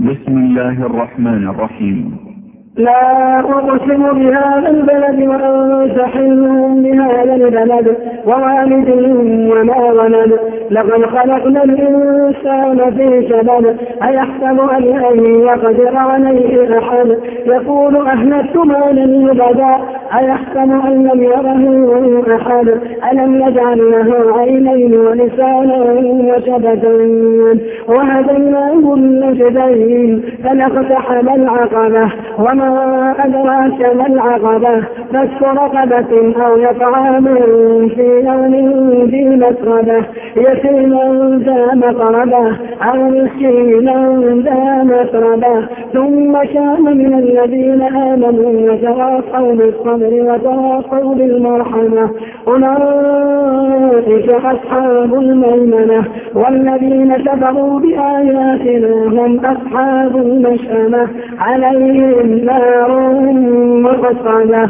بسم الله الرحمن الرحيم. لا أقسم بهذا البلد وأنت بهذا البلد ووالد وما ولد. لقد خلقنا الإنسان في كبد أيحسب أن لن يقدر عليه أحد. يقول أهلكت مالا لبدا أيحسب أن لم يره أحد؟ ألم يجعل له عينين ولسانا وشفتين وهديناه النجدين فلاقتحم العقبة. وما أدراك ما العقبة؟ فك رقبة أو يطعام في يوم ذي مسربة؟ يتيما ذا مقربة أو مسكينا ذا مسربة؟ ثم كان من الذين آمنوا وتواصوا بالصبر وتواصوا بالمرحمة. أولئك أصحاب الميمنة. والذين كفروا بآياتنا هم أصحاب المشأمة. عليهم نار مقصدة.